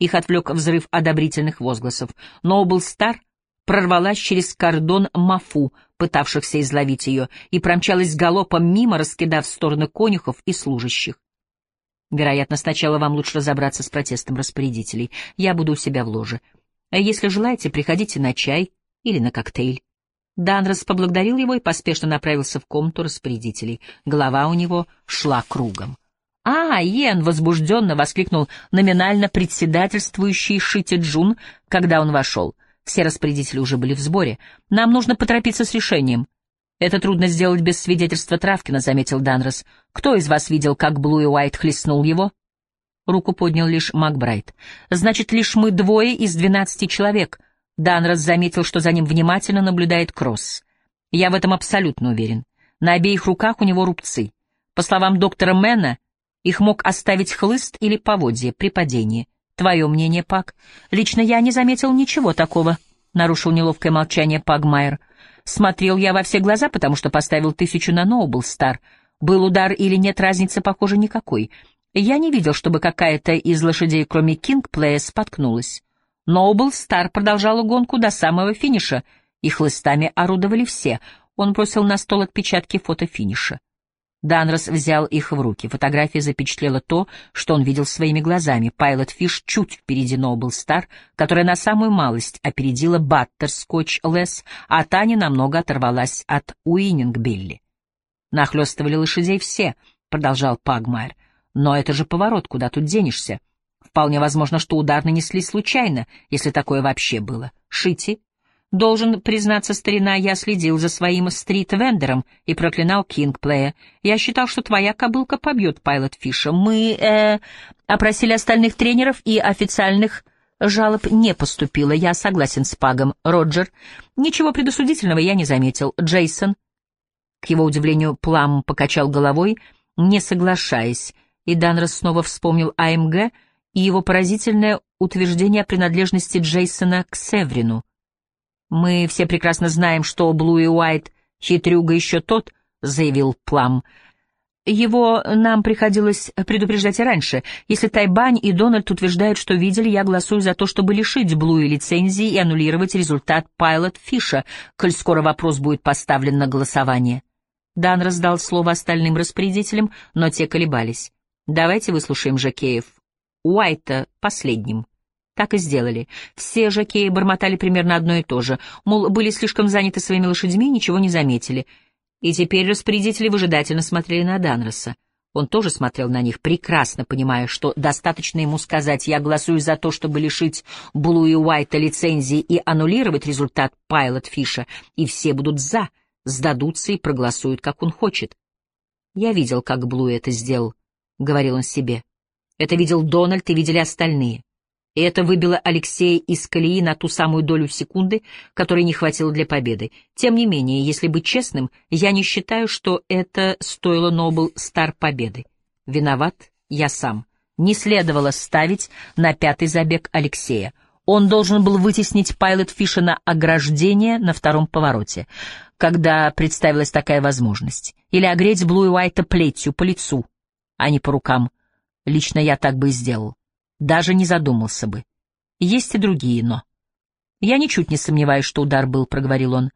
Их отвлек взрыв одобрительных возгласов. Ноубл Стар прорвалась через кордон Мафу, пытавшихся изловить ее, и промчалась галопом мимо, раскидав в стороны конюхов и служащих. Вероятно, сначала вам лучше разобраться с протестом распорядителей. Я буду у себя в ложе. Если желаете, приходите на чай или на коктейль. Данрос поблагодарил его и поспешно направился в комнату распорядителей. Голова у него шла кругом. «А, Йен!» — возбужденно воскликнул номинально председательствующий Шити Джун, когда он вошел. Все распорядители уже были в сборе. «Нам нужно поторопиться с решением». «Это трудно сделать без свидетельства Травкина», — заметил Данрос. «Кто из вас видел, как Блу и Уайт хлестнул его?» Руку поднял лишь Макбрайт. «Значит, лишь мы двое из двенадцати человек». Данрос заметил, что за ним внимательно наблюдает Кросс. «Я в этом абсолютно уверен. На обеих руках у него рубцы. По словам доктора Мэна, их мог оставить хлыст или поводье при падении. Твое мнение, Пак? Лично я не заметил ничего такого, — нарушил неловкое молчание Пагмайер. Смотрел я во все глаза, потому что поставил тысячу на Ноубл Стар. Был удар или нет, разницы, похоже, никакой. Я не видел, чтобы какая-то из лошадей, кроме Кингплея, споткнулась. Ноубл Стар продолжала гонку до самого финиша, и хлыстами орудовали все. Он бросил на стол отпечатки фотофиниша. Данрос взял их в руки. Фотография запечатлела то, что он видел своими глазами. Пайлот Фиш чуть впереди Ноубл Стар, которая на самую малость опередила Баттерскотч Лэсс, а Таня намного оторвалась от Уиннинг Билли. «Нахлёстывали лошадей все», — продолжал Пагмайер. «Но это же поворот, куда тут денешься? Вполне возможно, что удар нанесли случайно, если такое вообще было. Шити, Должен признаться, старина, я следил за своим стрит-вендером и проклинал Кингплея. Я считал, что твоя кобылка побьет Пайлот Фиша. Мы, э, опросили остальных тренеров и официальных жалоб не поступило. Я согласен с Пагом. Роджер. Ничего предосудительного я не заметил. Джейсон. К его удивлению, Плам покачал головой, не соглашаясь, и Данрос снова вспомнил АМГ и его поразительное утверждение о принадлежности Джейсона к Севрину. «Мы все прекрасно знаем, что Блу и Уайт хитрюга еще тот», — заявил Плам. «Его нам приходилось предупреждать и раньше. Если Тайбань и Дональд утверждают, что видели, я голосую за то, чтобы лишить Блуи лицензии и аннулировать результат Пайлот Фиша, коль скоро вопрос будет поставлен на голосование». Дан раздал слово остальным распорядителям, но те колебались. «Давайте выслушаем Жакеев. Уайта последним». Так и сделали. Все жокеи бормотали примерно одно и то же, мол, были слишком заняты своими лошадьми и ничего не заметили. И теперь распорядители выжидательно смотрели на Данроса. Он тоже смотрел на них, прекрасно понимая, что достаточно ему сказать «я голосую за то, чтобы лишить Блу и Уайта лицензии и аннулировать результат Пайлот Фиша, и все будут «за», сдадутся и проголосуют, как он хочет. «Я видел, как Блу это сделал», — говорил он себе. «Это видел Дональд и видели остальные и это выбило Алексея из колеи на ту самую долю секунды, которой не хватило для победы. Тем не менее, если быть честным, я не считаю, что это стоило Нобл Стар победы. Виноват я сам. Не следовало ставить на пятый забег Алексея. Он должен был вытеснить Пайлот Фиша на ограждение на втором повороте, когда представилась такая возможность. Или огреть Блу и Уайта плетью по лицу, а не по рукам. Лично я так бы и сделал даже не задумался бы. Есть и другие «но». «Я ничуть не сомневаюсь, что удар был», — проговорил он.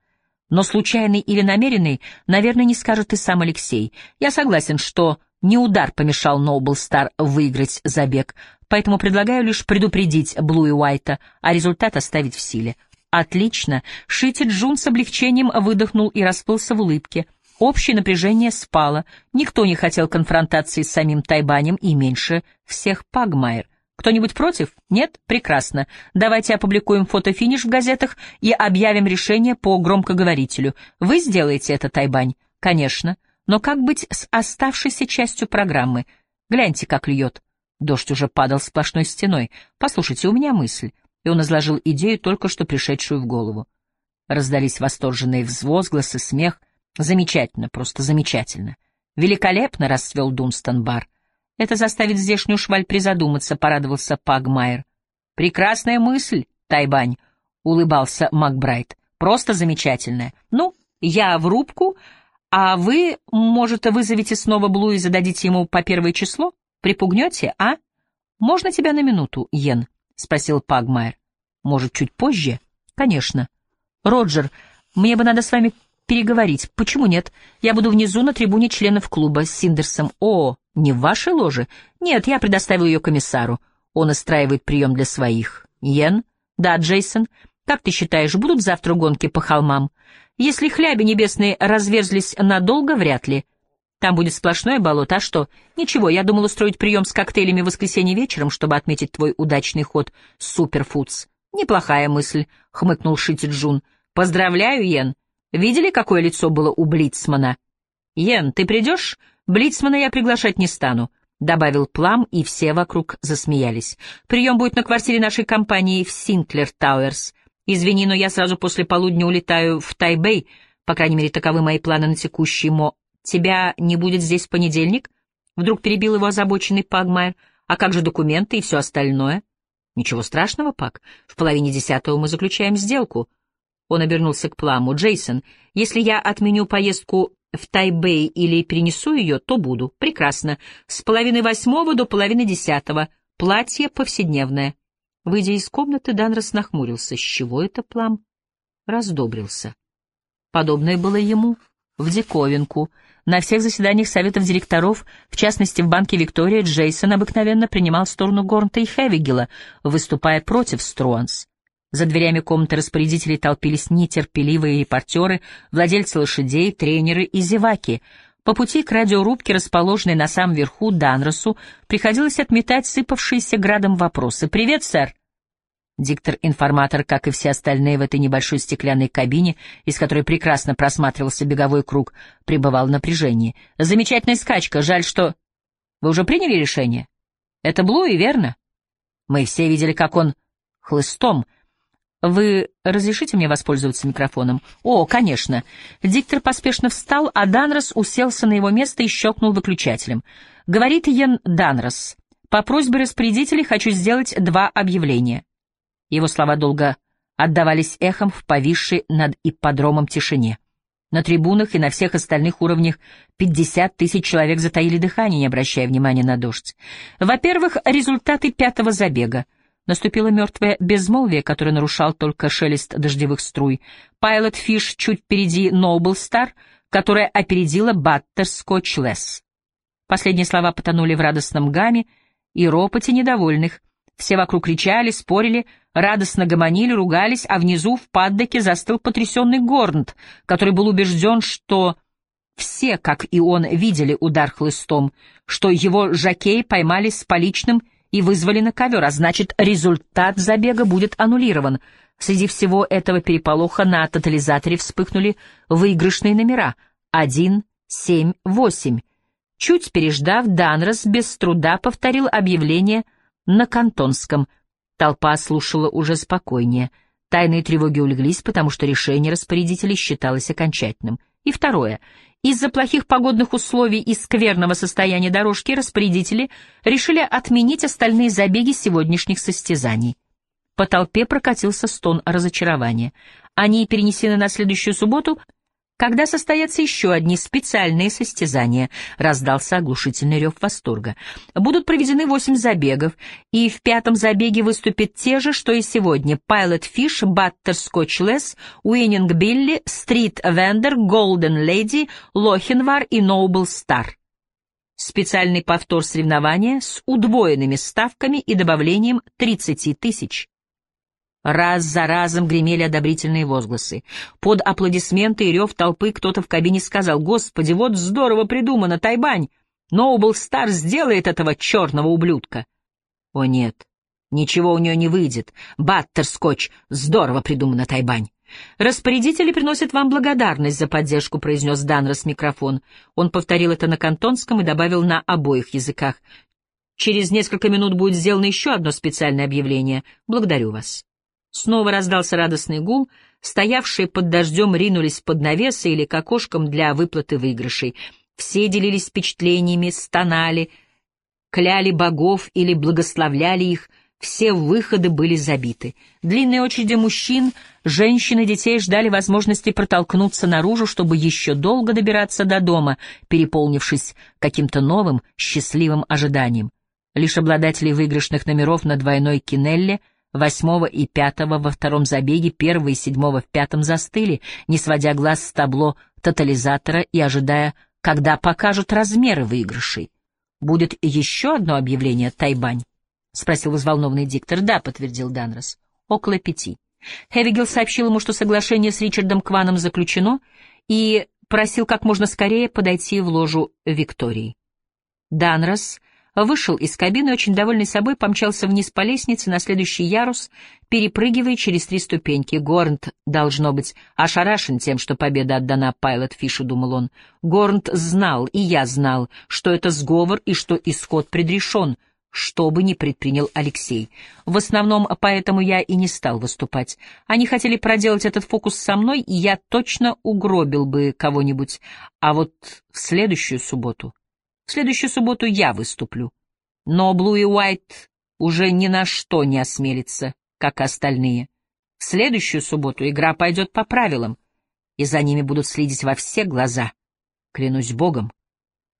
«Но случайный или намеренный, наверное, не скажет и сам Алексей. Я согласен, что не удар помешал Ноубл Стар выиграть забег, поэтому предлагаю лишь предупредить Блу и Уайта, а результат оставить в силе. Отлично. Шити Джун с облегчением выдохнул и расплылся в улыбке. Общее напряжение спало. Никто не хотел конфронтации с самим Тайбанем и меньше всех Пагмайер. Кто-нибудь против? Нет? Прекрасно. Давайте опубликуем фотофиниш в газетах и объявим решение по громкоговорителю. Вы сделаете это, Тайбань? Конечно. Но как быть с оставшейся частью программы? Гляньте, как льет. Дождь уже падал сплошной стеной. Послушайте, у меня мысль. И он изложил идею, только что пришедшую в голову. Раздались восторженные возгласы, смех. Замечательно, просто замечательно. Великолепно расцвел Дунстон бар. Это заставит здешнюю шваль призадуматься, — порадовался Пагмайер. «Прекрасная мысль, Тайбань», — улыбался Макбрайт. «Просто замечательная. Ну, я в рубку, а вы, может, вызовете снова Блу и зададите ему по первое число? Припугнете, а? Можно тебя на минуту, Йен?» — спросил Пагмайер. «Может, чуть позже?» «Конечно». «Роджер, мне бы надо с вами переговорить. Почему нет? Я буду внизу на трибуне членов клуба с Синдерсом. О, не в вашей ложе? Нет, я предоставил ее комиссару. Он устраивает прием для своих. Йен? Да, Джейсон. Как ты считаешь, будут завтра гонки по холмам? Если хляби небесные разверзлись надолго, вряд ли. Там будет сплошное болото, а что? Ничего, я думал устроить прием с коктейлями в воскресенье вечером, чтобы отметить твой удачный ход Суперфудс. Неплохая мысль, — хмыкнул Шити Джун. Поздравляю, Йен. Видели, какое лицо было у Блицмана? Йен, ты придешь? Блицмана я приглашать не стану. — добавил Плам, и все вокруг засмеялись. «Прием будет на квартире нашей компании в Синклер Тауэрс. Извини, но я сразу после полудня улетаю в Тайбэй, по крайней мере, таковы мои планы на текущий мо... Тебя не будет здесь в понедельник?» Вдруг перебил его озабоченный Пагмайер. «А как же документы и все остальное?» «Ничего страшного, Паг. В половине десятого мы заключаем сделку». Он обернулся к Пламу. «Джейсон, если я отменю поездку в Тайбэй или перенесу ее, то буду. Прекрасно. С половины восьмого до половины десятого. Платье повседневное». Выйдя из комнаты, Данрос нахмурился. С чего это Плам? Раздобрился. Подобное было ему в диковинку. На всех заседаниях советов директоров, в частности в банке Виктория, Джейсон обыкновенно принимал сторону Горнта и Хевигела, выступая против Струанс. За дверями комнаты распорядителей толпились нетерпеливые репортеры, владельцы лошадей, тренеры и зеваки. По пути к радиорубке, расположенной на самом верху Данросу, приходилось отметать сыпавшиеся градом вопросы. «Привет, сэр!» Диктор-информатор, как и все остальные в этой небольшой стеклянной кабине, из которой прекрасно просматривался беговой круг, пребывал в напряжении. «Замечательная скачка. Жаль, что...» «Вы уже приняли решение?» «Это Блуи, верно?» «Мы все видели, как он хлыстом «Вы разрешите мне воспользоваться микрофоном?» «О, конечно». Диктор поспешно встал, а Данрос уселся на его место и щелкнул выключателем. Говорит Йен Данрос. «По просьбе распорядителей хочу сделать два объявления». Его слова долго отдавались эхом в повисшей над ипподромом тишине. На трибунах и на всех остальных уровнях 50 тысяч человек затаили дыхание, не обращая внимания на дождь. Во-первых, результаты пятого забега. Наступило мертвое безмолвие, которое нарушал только шелест дождевых струй. Пайлот Фиш чуть впереди Ноубл Стар, которая опередила Баттер Скотч Лесс. Последние слова потонули в радостном гамме и ропоте недовольных. Все вокруг кричали, спорили, радостно гомонили, ругались, а внизу в паддоке застыл потрясенный Горнт, который был убежден, что все, как и он, видели удар хлыстом, что его жакей поймали с поличным и вызвали на ковер, а значит, результат забега будет аннулирован. Среди всего этого переполоха на тотализаторе вспыхнули выигрышные номера — один, семь, восемь. Чуть переждав, Данрос без труда повторил объявление на кантонском. Толпа слушала уже спокойнее. Тайные тревоги улеглись, потому что решение распорядителей считалось окончательным. И второе. Из-за плохих погодных условий и скверного состояния дорожки распорядители решили отменить остальные забеги сегодняшних состязаний. По толпе прокатился стон разочарования. Они перенесены на следующую субботу — когда состоятся еще одни специальные состязания, раздался оглушительный рев восторга. Будут проведены восемь забегов, и в пятом забеге выступят те же, что и сегодня. Pilot Fish, Butter Scotch Less, Winning Billy, Street Vendor, Golden Lady, Лохенвар и Noble Star. Специальный повтор соревнования с удвоенными ставками и добавлением 30 тысяч. Раз за разом гремели одобрительные возгласы. Под аплодисменты и рев толпы кто-то в кабине сказал, «Господи, вот здорово придумано, Тайбань! Ноубл Стар сделает этого черного ублюдка!» «О нет, ничего у нее не выйдет. Баттерскотч, здорово придумано, Тайбань!» «Распорядители приносят вам благодарность за поддержку», — произнес Данрос микрофон. Он повторил это на кантонском и добавил на обоих языках. «Через несколько минут будет сделано еще одно специальное объявление. Благодарю вас». Снова раздался радостный гул, стоявшие под дождем ринулись под навесы или к окошкам для выплаты выигрышей. Все делились впечатлениями, стонали, кляли богов или благословляли их, все выходы были забиты. Длинные очереди мужчин, женщин и детей ждали возможности протолкнуться наружу, чтобы еще долго добираться до дома, переполнившись каким-то новым, счастливым ожиданием. Лишь обладатели выигрышных номеров на двойной кинелле — восьмого и пятого во втором забеге, первого и седьмого в пятом застыли, не сводя глаз с табло тотализатора и ожидая, когда покажут размеры выигрышей. «Будет еще одно объявление, Тайбань?» — спросил взволнованный диктор. «Да», — подтвердил Данрос. «Около пяти». Хевигел сообщил ему, что соглашение с Ричардом Кваном заключено, и просил как можно скорее подойти в ложу Виктории. Данрос вышел из кабины, очень довольный собой, помчался вниз по лестнице на следующий ярус, перепрыгивая через три ступеньки. Горнт, должно быть, ошарашен тем, что победа отдана Пайлот Фишу, думал он. Горнт знал, и я знал, что это сговор и что исход предрешен, что бы ни предпринял Алексей. В основном поэтому я и не стал выступать. Они хотели проделать этот фокус со мной, и я точно угробил бы кого-нибудь. А вот в следующую субботу... В следующую субботу я выступлю. Но Блу и Уайт уже ни на что не осмелится, как остальные. В следующую субботу игра пойдет по правилам, и за ними будут следить во все глаза. Клянусь Богом.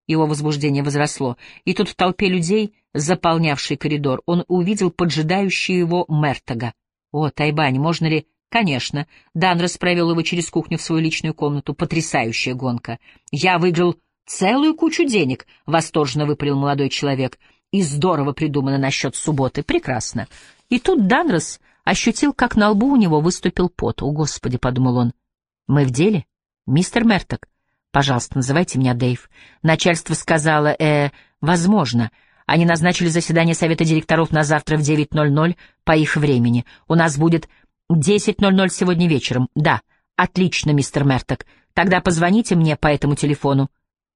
Его возбуждение возросло, и тут в толпе людей, заполнявшей коридор, он увидел поджидающего его Мертога. «О, Тайбань, можно ли...» «Конечно». Дан расправил его через кухню в свою личную комнату. Потрясающая гонка. «Я выиграл целую кучу денег», — восторженно выпалил молодой человек. «И здорово придумано насчет субботы. Прекрасно». И тут Данрос ощутил, как на лбу у него выступил пот. «О, Господи!» — подумал он. «Мы в деле? Мистер Мерток?» «Пожалуйста, называйте меня Дэйв». Начальство сказало, э, возможно. Они назначили заседание совета директоров на завтра в 9.00 по их времени. У нас будет 10.00 сегодня вечером. Да, отлично, мистер Мерток. Тогда позвоните мне по этому телефону.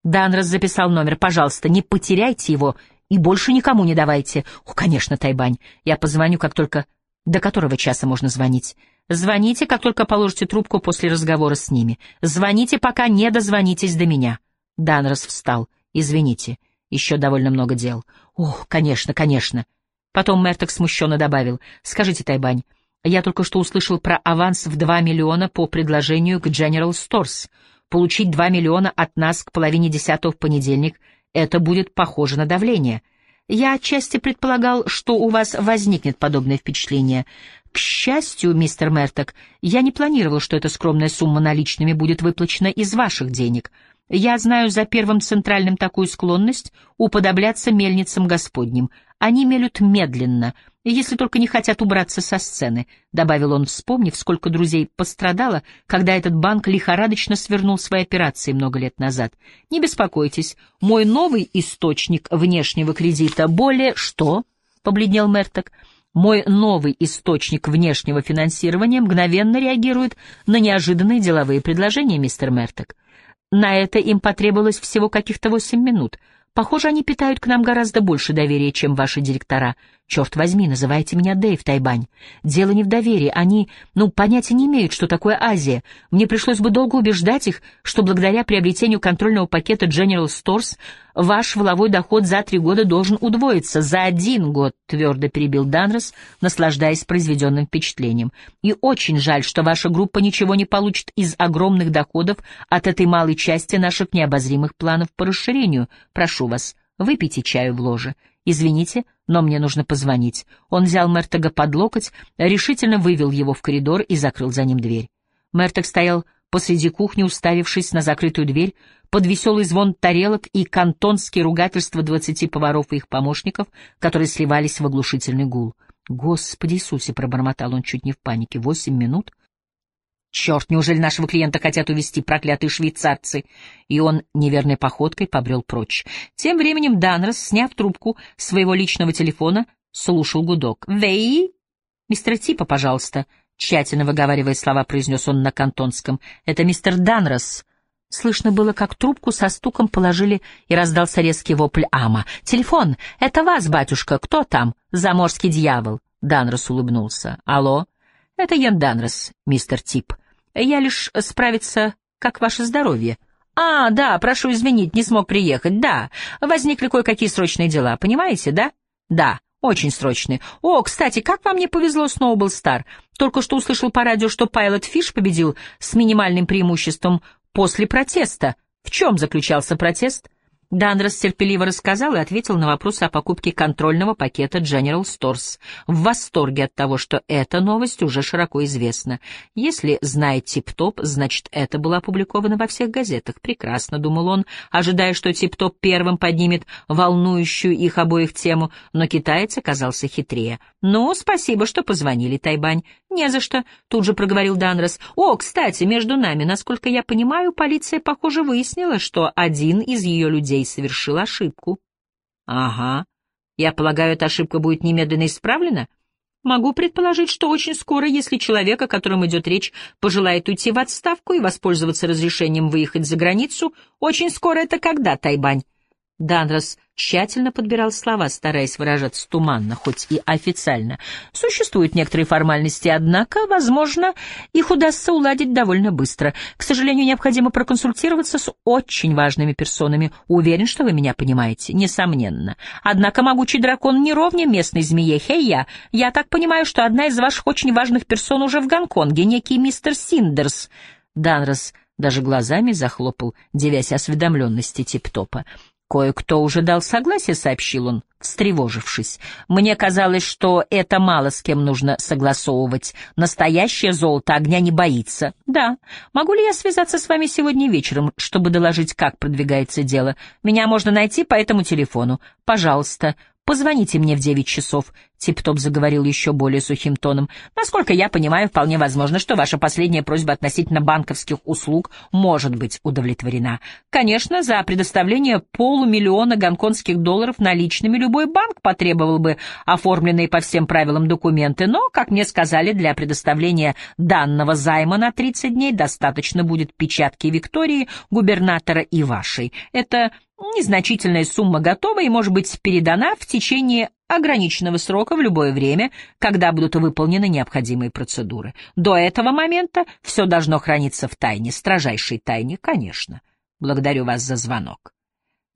Данрос записал номер. Пожалуйста, не потеряйте его и больше никому не давайте. О, конечно, Тайбань. Я позвоню, как только... До которого часа можно звонить? Звоните, как только положите трубку после разговора с ними. Звоните, пока не дозвонитесь до меня. Данрос встал. Извините, еще довольно много дел. Ох, конечно, конечно. Потом Мерток смущенно добавил. Скажите, Тайбань, я только что услышал про аванс в 2 миллиона по предложению к General Stores. Получить 2 миллиона от нас к половине десятого в понедельник — это будет похоже на давление. Я отчасти предполагал, что у вас возникнет подобное впечатление. К счастью, мистер Мерток, я не планировал, что эта скромная сумма наличными будет выплачена из ваших денег. Я знаю за первым центральным такую склонность уподобляться мельницам господним. Они мелют медленно, если только не хотят убраться со сцены», — добавил он, вспомнив, сколько друзей пострадало, когда этот банк лихорадочно свернул свои операции много лет назад. «Не беспокойтесь, мой новый источник внешнего кредита более...» «Что?» — побледнел Мерток. Мой новый источник внешнего финансирования мгновенно реагирует на неожиданные деловые предложения, мистер Мерток. На это им потребовалось всего каких-то восемь минут. Похоже, они питают к нам гораздо больше доверия, чем ваши директора. Черт возьми, называйте меня Дэйв Тайбань. Дело не в доверии, они, ну, понятия не имеют, что такое Азия. Мне пришлось бы долго убеждать их, что благодаря приобретению контрольного пакета General Stores ваш воловой доход за три года должен удвоиться. За один год, твердо перебил Данрос, наслаждаясь произведенным впечатлением. И очень жаль, что ваша группа ничего не получит из огромных доходов от этой малой части наших необозримых планов по расширению. Прошу вас, выпейте чаю в ложе. «Извините, но мне нужно позвонить». Он взял Мертега под локоть, решительно вывел его в коридор и закрыл за ним дверь. Мертег стоял посреди кухни, уставившись на закрытую дверь, под веселый звон тарелок и кантонские ругательства двадцати поваров и их помощников, которые сливались в оглушительный гул. «Господи Иисусе!» — пробормотал он чуть не в панике. «Восемь минут? Черт, неужели нашего клиента хотят увести проклятые швейцарцы? И он неверной походкой побрел прочь. Тем временем Данрос, сняв трубку своего личного телефона, слушал гудок. «Вей?» «Мистер Типа, пожалуйста», — тщательно выговаривая слова, произнес он на кантонском. «Это мистер Данрос». Слышно было, как трубку со стуком положили, и раздался резкий вопль Ама. «Телефон! Это вас, батюшка! Кто там? Заморский дьявол!» Данрос улыбнулся. «Алло?» «Это Ян Данрос, мистер Тип. Я лишь справиться, как ваше здоровье». «А, да, прошу извинить, не смог приехать, да. Возникли кое-какие срочные дела, понимаете, да?» «Да, очень срочные. О, кстати, как вам не повезло, Сноубл Стар. Только что услышал по радио, что Пайлот Фиш победил с минимальным преимуществом после протеста. В чем заключался протест?» Данрос терпеливо рассказал и ответил на вопрос о покупке контрольного пакета General Stores, в восторге от того, что эта новость уже широко известна. Если знает Тип-Топ, значит, это было опубликовано во всех газетах. Прекрасно, думал он, ожидая, что Тип-Топ первым поднимет волнующую их обоих тему, но китаец оказался хитрее. «Ну, спасибо, что позвонили, Тайбань». «Не за что», — тут же проговорил Данрос. «О, кстати, между нами, насколько я понимаю, полиция, похоже, выяснила, что один из ее людей совершил ошибку». «Ага. Я полагаю, эта ошибка будет немедленно исправлена?» Могу предположить, что очень скоро, если человек, о котором идет речь, пожелает уйти в отставку и воспользоваться разрешением выехать за границу, очень скоро это когда, Тайбань? Данрос тщательно подбирал слова, стараясь выражаться туманно, хоть и официально. Существуют некоторые формальности, однако, возможно, их удастся уладить довольно быстро. К сожалению, необходимо проконсультироваться с очень важными персонами. Уверен, что вы меня понимаете, несомненно. Однако могучий дракон не ровня местной змее Хейя. Я так понимаю, что одна из ваших очень важных персон уже в Гонконге, некий мистер Синдерс. Данрос даже глазами захлопал, девясь осведомленности Тип-Топа. «Кое-кто уже дал согласие», — сообщил он, встревожившись. «Мне казалось, что это мало с кем нужно согласовывать. Настоящее золото огня не боится». «Да. Могу ли я связаться с вами сегодня вечером, чтобы доложить, как продвигается дело? Меня можно найти по этому телефону. Пожалуйста, Позвоните мне в девять часов. Тип-топ заговорил еще более сухим тоном. Насколько я понимаю, вполне возможно, что ваша последняя просьба относительно банковских услуг может быть удовлетворена. Конечно, за предоставление полумиллиона гонконгских долларов наличными любой банк потребовал бы оформленные по всем правилам документы, но, как мне сказали, для предоставления данного займа на 30 дней достаточно будет печатки Виктории, губернатора и вашей. Это Незначительная сумма готова и может быть передана в течение ограниченного срока в любое время, когда будут выполнены необходимые процедуры. До этого момента все должно храниться в тайне, строжайшей тайне, конечно. Благодарю вас за звонок.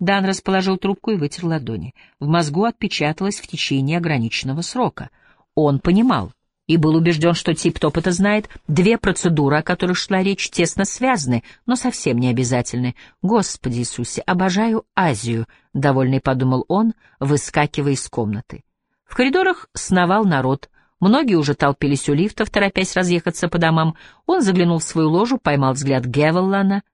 Дан расположил трубку и вытер ладони. В мозгу отпечаталось в течение ограниченного срока. Он понимал, и был убежден, что Тип-Топ это знает. Две процедуры, о которых шла речь, тесно связаны, но совсем не обязательны. «Господи Иисусе, обожаю Азию», — довольный подумал он, выскакивая из комнаты. В коридорах сновал народ. Многие уже толпились у лифтов, торопясь разъехаться по домам. Он заглянул в свою ложу, поймал взгляд Гевеллана.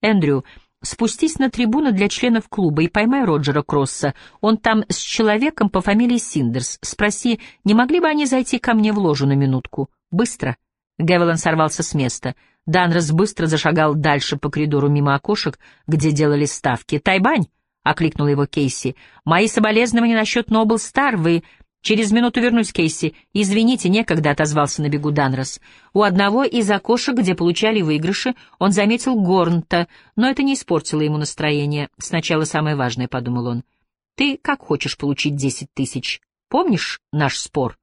«Эндрю, Спустись на трибуну для членов клуба и поймай Роджера Кросса. Он там с человеком по фамилии Синдерс. Спроси, не могли бы они зайти ко мне в ложу на минутку? Быстро. Гевелан сорвался с места. Данрос быстро зашагал дальше по коридору мимо окошек, где делали ставки. «Тайбань!» — окликнула его Кейси. «Мои соболезнования насчет Нобл Стар. Вы «Через минуту вернусь, Кейси. Извините, некогда», — отозвался на бегу Данрос. У одного из окошек, где получали выигрыши, он заметил Горнта, но это не испортило ему настроение. «Сначала самое важное», — подумал он. «Ты как хочешь получить десять тысяч? Помнишь наш спор?»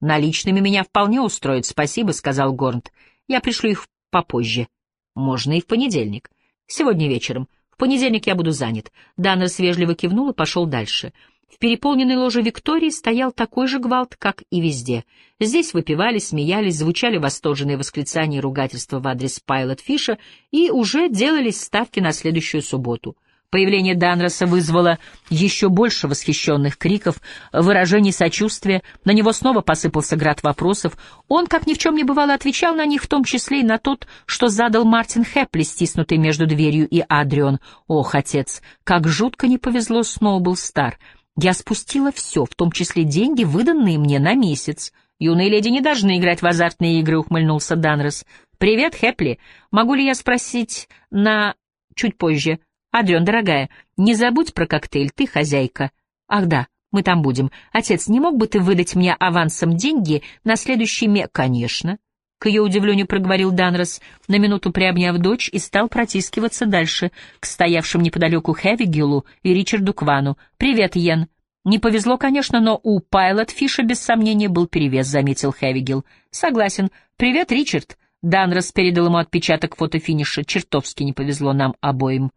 «Наличными меня вполне устроит, спасибо», — сказал Горнт. «Я пришлю их попозже. Можно и в понедельник. Сегодня вечером. В понедельник я буду занят». Данрос вежливо кивнул и пошел дальше. «Дальше». В переполненной ложе Виктории стоял такой же гвалт, как и везде. Здесь выпивали, смеялись, звучали восторженные восклицания и ругательства в адрес Пайлот Фиша, и уже делались ставки на следующую субботу. Появление Данроса вызвало еще больше восхищенных криков, выражений сочувствия, на него снова посыпался град вопросов. Он, как ни в чем не бывало, отвечал на них, в том числе и на тот, что задал Мартин Хэпли, стиснутый между дверью и Адрион. Ох, отец, как жутко не повезло Сноубл Стар! Я спустила все, в том числе деньги, выданные мне на месяц. Юные леди не должны играть в азартные игры, ухмыльнулся Данрос. Привет, Хэпли. Могу ли я спросить на... чуть позже? Адриан, дорогая, не забудь про коктейль, ты хозяйка. Ах да, мы там будем. Отец, не мог бы ты выдать мне авансом деньги на следующий ме... Конечно. К ее удивлению проговорил Данрос, на минуту приобняв дочь, и стал протискиваться дальше, к стоявшим неподалеку Хэвигилу и Ричарду Квану. «Привет, Йен!» «Не повезло, конечно, но у Пайлот Фиша без сомнения был перевес», — заметил Хэвигил. «Согласен. Привет, Ричард!» Данрос передал ему отпечаток фотофиниша. «Чертовски не повезло нам обоим».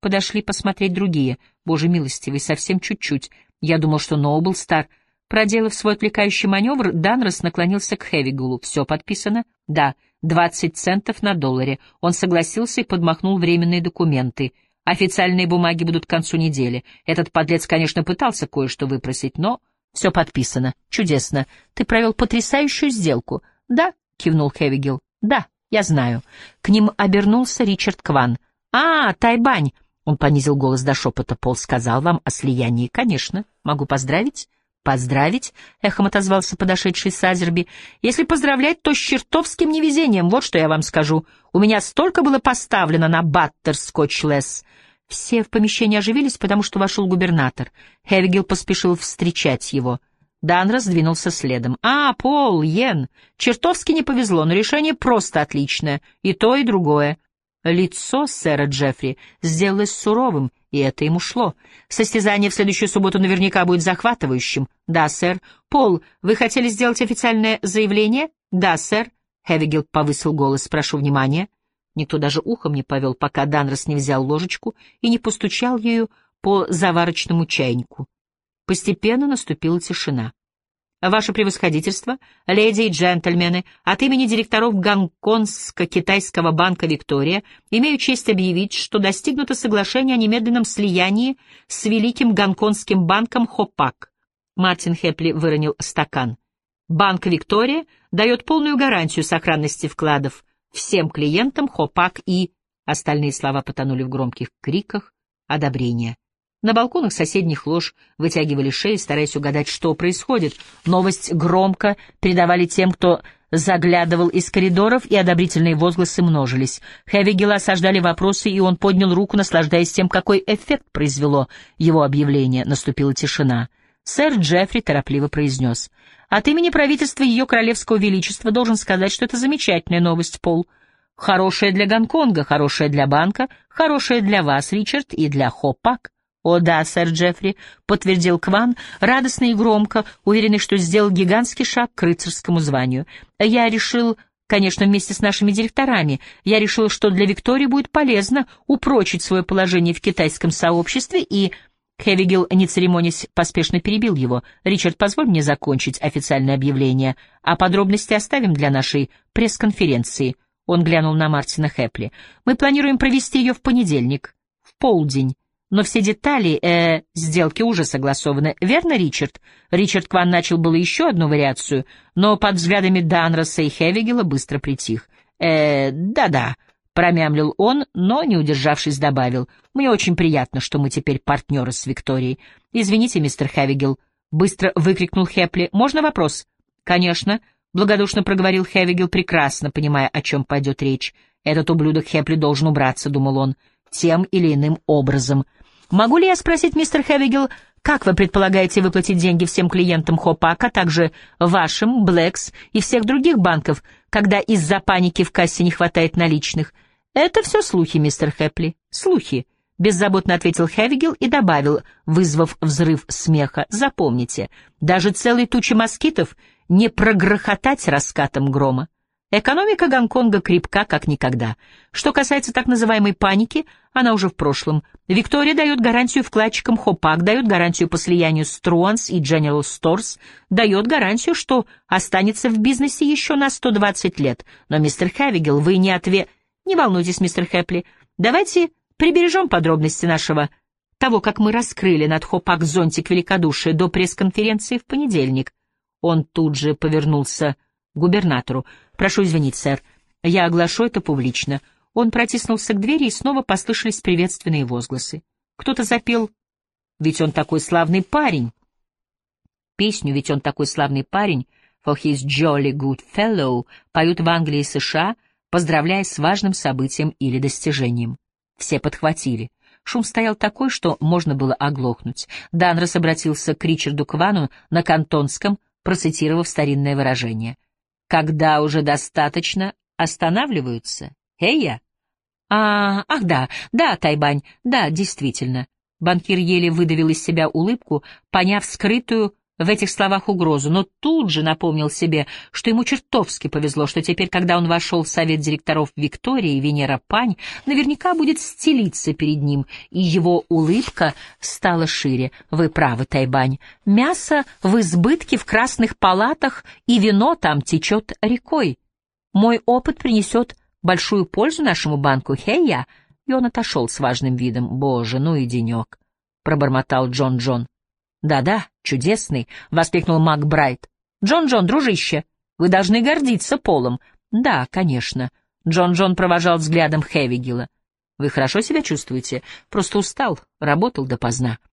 Подошли посмотреть другие. Боже милостивый, совсем чуть-чуть. Я думал, что Ноубл Стар Проделав свой отвлекающий маневр, Данрос наклонился к Хевигулу. «Все подписано?» «Да, двадцать центов на долларе». Он согласился и подмахнул временные документы. Официальные бумаги будут к концу недели. Этот подлец, конечно, пытался кое-что выпросить, но все подписано. Чудесно. Ты провел потрясающую сделку. Да, кивнул Хевигел. Да, я знаю. К ним обернулся Ричард Кван. А, Тайбань. Он понизил голос до шепота. Пол сказал вам о слиянии. Конечно. Могу поздравить? «Поздравить?» — эхом отозвался подошедший Сазерби. «Если поздравлять, то с чертовским невезением, вот что я вам скажу. У меня столько было поставлено на баттер скотч-лесс». Все в помещении оживились, потому что вошел губернатор. Хевигел поспешил встречать его. Дан раздвинулся следом. «А, Пол, Йен, чертовски не повезло, но решение просто отличное. И то, и другое. Лицо сэра Джеффри сделалось суровым, и это ему шло. Состязание в следующую субботу наверняка будет захватывающим. Да, сэр. Пол, вы хотели сделать официальное заявление? Да, сэр. Хевигел повысил голос. Прошу внимания. Никто даже ухом не повел, пока Данрос не взял ложечку и не постучал ею по заварочному чайнику. Постепенно наступила тишина. Ваше превосходительство, леди и джентльмены, от имени директоров Гонконгско-китайского банка «Виктория» имею честь объявить, что достигнуто соглашение о немедленном слиянии с великим гонконгским банком «Хопак». Мартин Хепли выронил стакан. Банк «Виктория» дает полную гарантию сохранности вкладов всем клиентам «Хопак» и... Остальные слова потонули в громких криках одобрения. На балконах соседних лож вытягивали шеи, стараясь угадать, что происходит. Новость громко передавали тем, кто заглядывал из коридоров, и одобрительные возгласы множились. Хевигела осаждали вопросы, и он поднял руку, наслаждаясь тем, какой эффект произвело его объявление. Наступила тишина. Сэр Джеффри торопливо произнес. «От имени правительства Ее Королевского Величества должен сказать, что это замечательная новость, Пол. Хорошая для Гонконга, хорошая для банка, хорошая для вас, Ричард, и для Хопак». «О да, сэр Джеффри», — подтвердил Кван, радостно и громко, уверенный, что сделал гигантский шаг к рыцарскому званию. «Я решил, конечно, вместе с нашими директорами, я решил, что для Виктории будет полезно упрочить свое положение в китайском сообществе и...» Хевигел, не церемонясь, поспешно перебил его. «Ричард, позволь мне закончить официальное объявление, а подробности оставим для нашей пресс-конференции». Он глянул на Мартина Хэпли. «Мы планируем провести ее в понедельник, в полдень, но все детали э, сделки уже согласованы. Верно, Ричард? Ричард Кван начал было еще одну вариацию, но под взглядами Данроса и Хевигела быстро притих. Э, да-да, промямлил он, но, не удержавшись, добавил. Мне очень приятно, что мы теперь партнеры с Викторией. Извините, мистер Хевигел, быстро выкрикнул Хепли. Можно вопрос? Конечно, благодушно проговорил Хевигел, прекрасно понимая, о чем пойдет речь. Этот ублюдок Хепли должен убраться, думал он, тем или иным образом — Могу ли я спросить, мистер Хевигел, как вы предполагаете выплатить деньги всем клиентам Хопак, а также вашим, Блэкс и всех других банков, когда из-за паники в кассе не хватает наличных? Это все слухи, мистер Хэпли. Слухи. Беззаботно ответил Хевигел и добавил, вызвав взрыв смеха. Запомните, даже целые тучи москитов не прогрохотать раскатом грома. Экономика Гонконга крепка как никогда. Что касается так называемой паники, она уже в прошлом. Виктория дает гарантию вкладчикам Хопак, дает гарантию по слиянию с Труанс и General Stores, дает гарантию, что останется в бизнесе еще на 120 лет. Но, мистер Хавигел, вы не отве... Не волнуйтесь, мистер Хэпли. Давайте прибережем подробности нашего того, как мы раскрыли над Хопак зонтик великодушия до пресс-конференции в понедельник. Он тут же повернулся губернатору. «Прошу извинить, сэр, я оглашу это публично». Он протиснулся к двери, и снова послышались приветственные возгласы. Кто-то запел «Ведь он такой славный парень». Песню «Ведь он такой славный парень» «For his jolly good fellow» поют в Англии и США, поздравляя с важным событием или достижением. Все подхватили. Шум стоял такой, что можно было оглохнуть. Данрос обратился к Ричарду Квану на кантонском, процитировав старинное выражение — когда уже достаточно останавливаются. Эйя? А, ах да, да, Тайбань, да, действительно. Банкир еле выдавил из себя улыбку, поняв скрытую в этих словах угрозу, но тут же напомнил себе, что ему чертовски повезло, что теперь, когда он вошел в совет директоров Виктории, Венера Пань наверняка будет стелиться перед ним, и его улыбка стала шире. Вы правы, Тайбань. Мясо в избытке в красных палатах, и вино там течет рекой. Мой опыт принесет большую пользу нашему банку Хея. и он отошел с важным видом. «Боже, ну и денек!» — пробормотал Джон Джон. «Да-да, чудесный!» — воскликнул Мак Брайт. «Джон Джон, дружище, вы должны гордиться Полом». «Да, конечно». Джон Джон провожал взглядом Хевигила. «Вы хорошо себя чувствуете? Просто устал, работал допоздна».